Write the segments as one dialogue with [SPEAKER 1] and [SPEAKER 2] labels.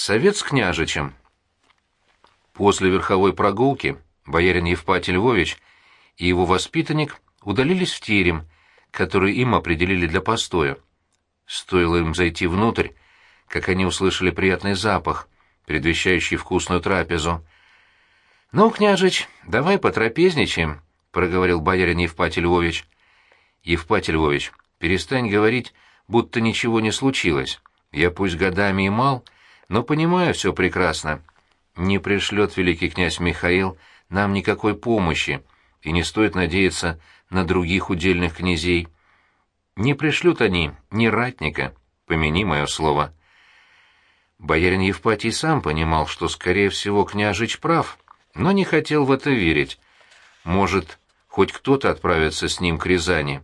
[SPEAKER 1] Совет с княжичем. После верховой прогулки боярин Евпатий Львович и его воспитанник удалились в терем, который им определили для постоя. Стоило им зайти внутрь, как они услышали приятный запах, предвещающий вкусную трапезу. «Ну, княжич, давай потрапезничаем», — проговорил боярин Евпатий Львович. «Евпатий Львович, перестань говорить, будто ничего не случилось. Я пусть годами и мал, но понимаю все прекрасно. Не пришлет великий князь Михаил нам никакой помощи, и не стоит надеяться на других удельных князей. Не пришлют они ни ратника, помяни мое слово». Боярин Евпатий сам понимал, что, скорее всего, княжич прав, но не хотел в это верить. Может, хоть кто-то отправится с ним к Рязани.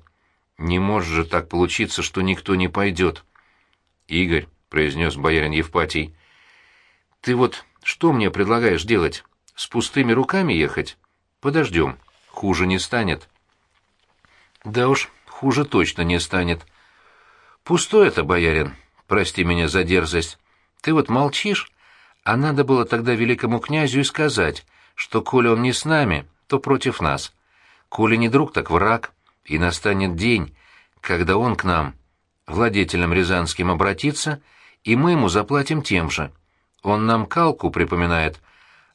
[SPEAKER 1] Не может же так получиться, что никто не пойдет. «Игорь», — произнес боярин Евпатий, — «ты вот что мне предлагаешь делать? С пустыми руками ехать? Подождем, хуже не станет». «Да уж, хуже точно не станет». «Пустой это, боярин, прости меня за дерзость. Ты вот молчишь, а надо было тогда великому князю и сказать, что, коли он не с нами, то против нас. Коли не друг, так враг, и настанет день, когда он к нам, владетелям Рязанским, обратится, и мы ему заплатим тем же. Он нам калку припоминает,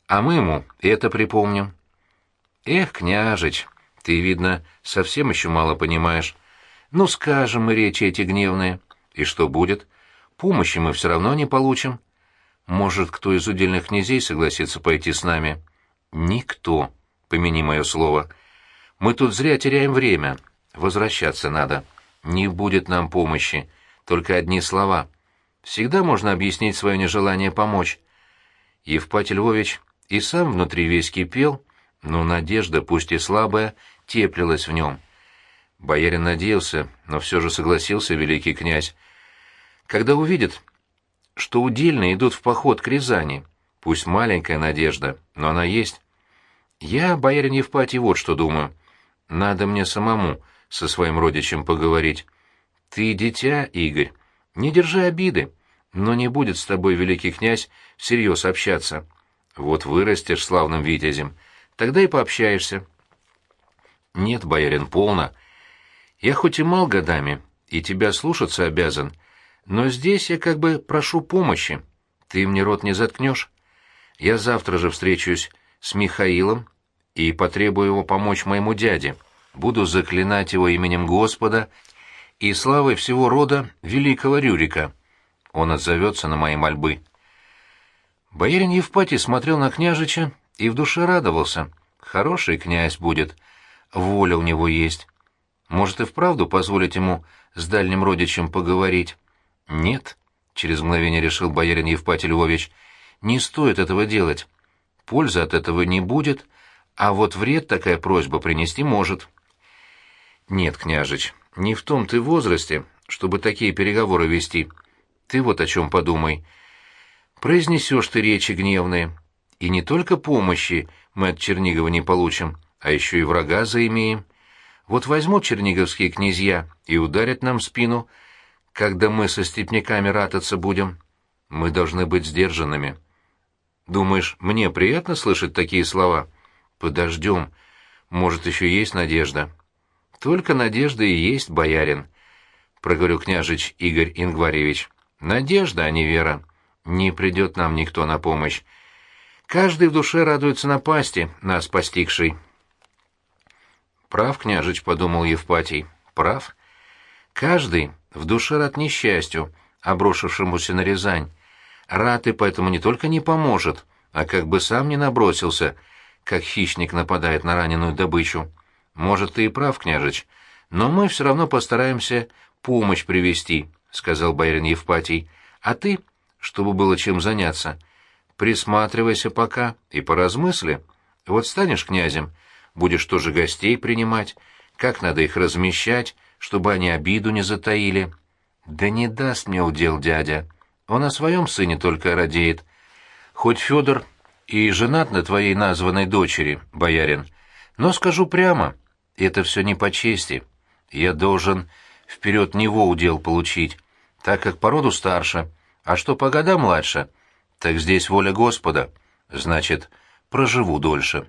[SPEAKER 1] а мы ему это припомним. Эх, княжич, ты, видно, совсем еще мало понимаешь. Ну, скажем мы речи эти гневные. И что будет? — Помощи мы все равно не получим. Может, кто из удельных князей согласится пойти с нами? Никто, помяни мое слово. Мы тут зря теряем время. Возвращаться надо. Не будет нам помощи. Только одни слова. Всегда можно объяснить свое нежелание помочь. Евпатий Львович и сам внутри весь кипел, но надежда, пусть и слабая, теплилась в нем. Боярин надеялся, но все же согласился великий князь, когда увидят, что удельные идут в поход к Рязани, пусть маленькая надежда, но она есть. Я, боярин Евпатий, вот что думаю. Надо мне самому со своим родичем поговорить. Ты, дитя, Игорь, не держи обиды, но не будет с тобой великий князь всерьез общаться. Вот вырастешь славным витязем, тогда и пообщаешься. Нет, боярин, полно. Я хоть и мал годами, и тебя слушаться обязан, — но здесь я как бы прошу помощи. Ты мне рот не заткнешь. Я завтра же встречусь с Михаилом и потребую его помочь моему дяде. Буду заклинать его именем Господа и славой всего рода великого Рюрика. Он отзовется на мои мольбы. Боярин Евпатий смотрел на княжича и в душе радовался. Хороший князь будет, воля у него есть. Может и вправду позволить ему с дальним родичем поговорить. «Нет», — через мгновение решил боярин Евпатий Львович, — «не стоит этого делать. Пользы от этого не будет, а вот вред такая просьба принести может». «Нет, княжич, не в том ты возрасте, чтобы такие переговоры вести. Ты вот о чем подумай. Произнесешь ты речи гневные, и не только помощи мы от Чернигова не получим, а еще и врага заимеем. Вот возьмут черниговские князья и ударят нам в спину — когда мы со степняками рататься будем. Мы должны быть сдержанными. Думаешь, мне приятно слышать такие слова? Подождем. Может, еще есть надежда. Только надежда и есть, боярин, — проговорил княжич Игорь Ингваревич. Надежда, а не вера. Не придет нам никто на помощь. Каждый в душе радуется напасти, нас постигший. Прав, княжич, — подумал Евпатий, — прав. Каждый в душе рад несчастью, оброшившемуся на Рязань. Рад и поэтому не только не поможет, а как бы сам не набросился, как хищник нападает на раненую добычу. Может, ты и прав, княжич, но мы все равно постараемся помощь привести, — сказал боярин Евпатий. А ты, чтобы было чем заняться, присматривайся пока и поразмысли. Вот станешь князем, будешь тоже гостей принимать, как надо их размещать, чтобы они обиду не затаили. Да не даст мне удел дядя. Он о своем сыне только радеет. Хоть Федор и женат на твоей названной дочери, боярин, но скажу прямо, это все не по чести. Я должен вперед него удел получить, так как по роду старше, а что по годам младше, Так здесь воля Господа. Значит, проживу дольше.